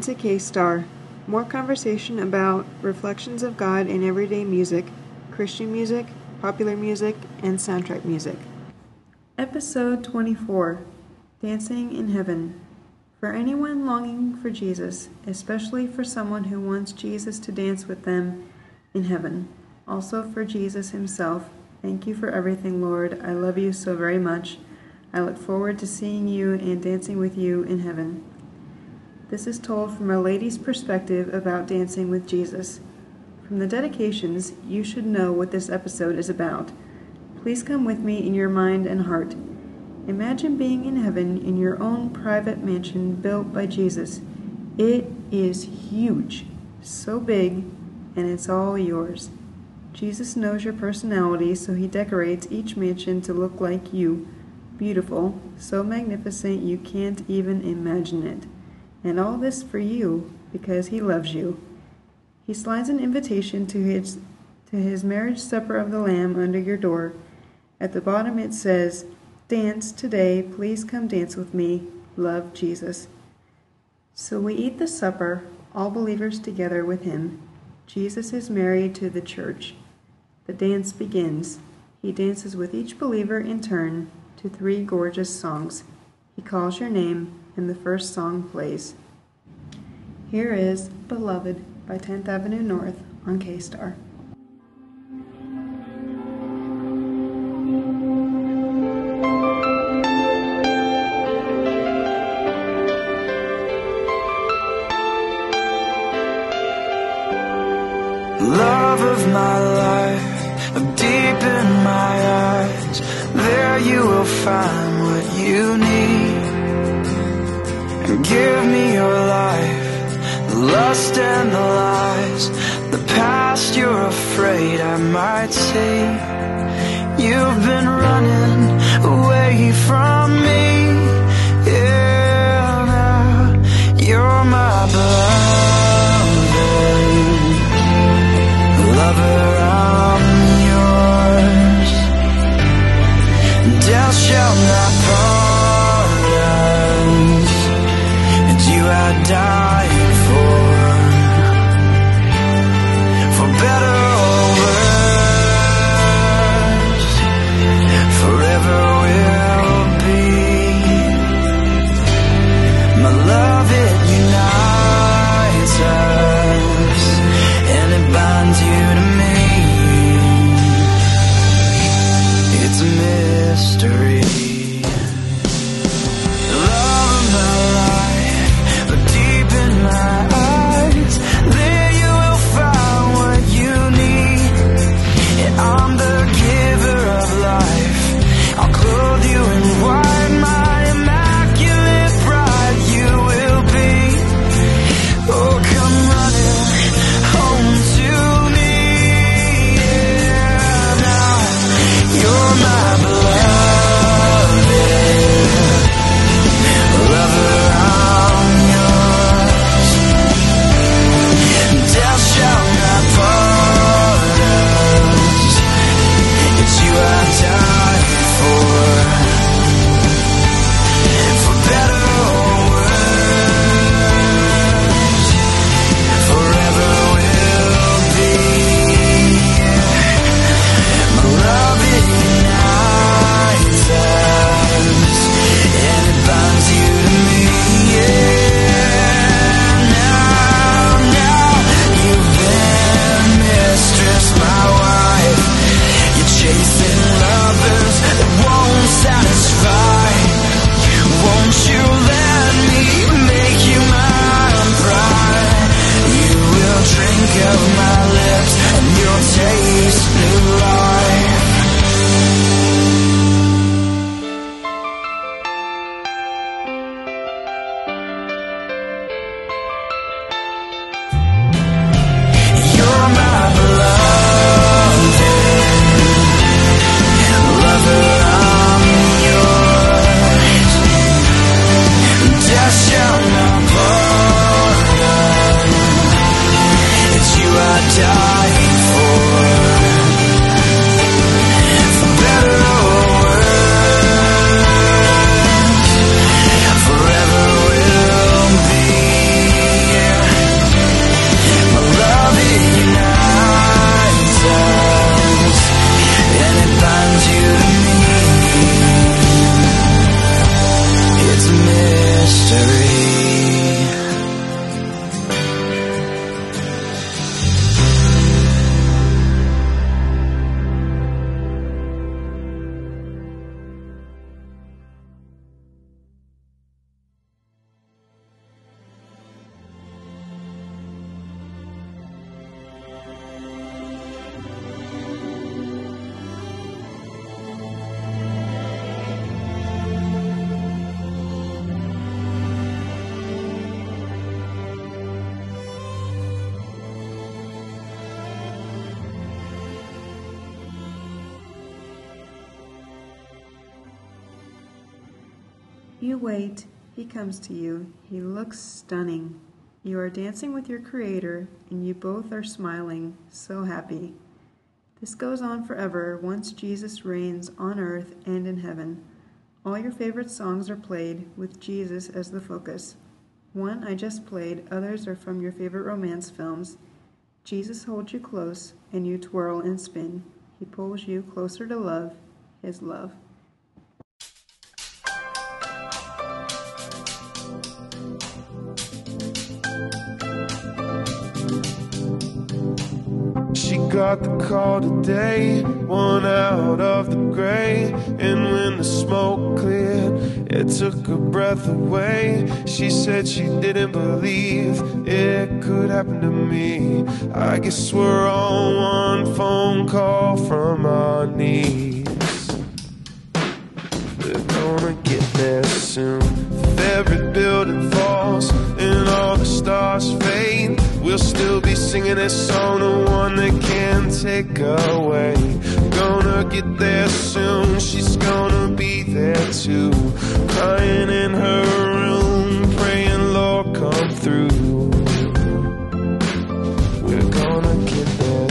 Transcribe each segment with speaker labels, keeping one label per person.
Speaker 1: to K Star. More conversation about reflections of God in everyday music, Christian music, popular music, and soundtrack music. Episode 24 Dancing in Heaven. For anyone longing for Jesus, especially for someone who wants Jesus to dance with them in heaven. Also for Jesus himself. Thank you for everything, Lord. I love you so very much. I look forward to seeing you and dancing with you in heaven. This is told from a lady's perspective about dancing with Jesus. From the dedications, you should know what this episode is about. Please come with me in your mind and heart. Imagine being in heaven in your own private mansion built by Jesus. It is huge, so big, and it's all yours. Jesus knows your personality, so he decorates each mansion to look like you. Beautiful, so magnificent you can't even imagine it. And all this for you because he loves you. He slides an invitation to his to his marriage supper of the lamb under your door. At the bottom it says, "Dance today, please come dance with me. Love Jesus." So we eat the supper, all believers together with him. Jesus is married to the church. The dance begins. He dances with each believer in turn to three gorgeous songs. He calls your name and the first song plays. Here is Beloved by 10th Avenue North on K Star.
Speaker 2: Love of my life, deep in my eyes. There you will find what you need. Give me your life, the lust and the lies, the past you're afraid I might see. You've been running away from me. Yeah, now you're my beloved You
Speaker 1: wait, he comes to you. He looks stunning. You are dancing with your Creator, and you both are smiling, so happy. This goes on forever once Jesus reigns on earth and in heaven. All your favorite songs are played with Jesus as the focus. One I just played, others are from your favorite romance films. Jesus holds you close, and you twirl and spin. He pulls you closer to love, his love.
Speaker 3: Got the call today, one out of the gray. And when the smoke cleared, it took her breath away. She said she didn't believe it could happen to me. I guess we're on one phone call from our knees. We're gonna get there soon. Singing this song, the one that can't take away. Gonna get there soon, she's gonna be there too. Crying in her room, praying, Lord, come through. We're gonna get there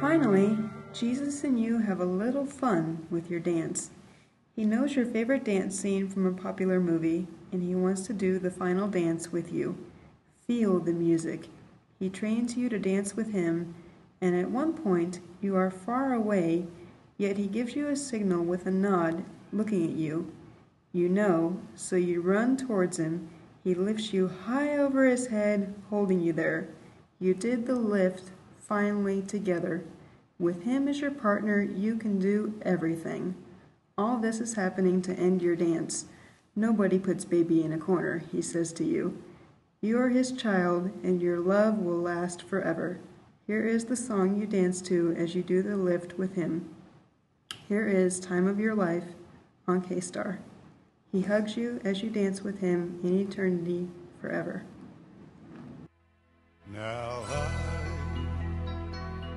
Speaker 1: Finally, Jesus and you have a little fun with your dance. He knows your favorite dance scene from a popular movie, and he wants to do the final dance with you. Feel the music. He trains you to dance with him, and at one point you are far away, yet he gives you a signal with a nod, looking at you. You know, so you run towards him. He lifts you high over his head, holding you there. You did the lift finally together. With him as your partner, you can do everything. All this is happening to end your dance. Nobody puts baby in a corner, he says to you. You are his child, and your love will last forever. Here is the song you dance to as you do the lift with him. Here is Time of Your Life on K Star. He hugs you as you dance with him in eternity forever.
Speaker 4: Now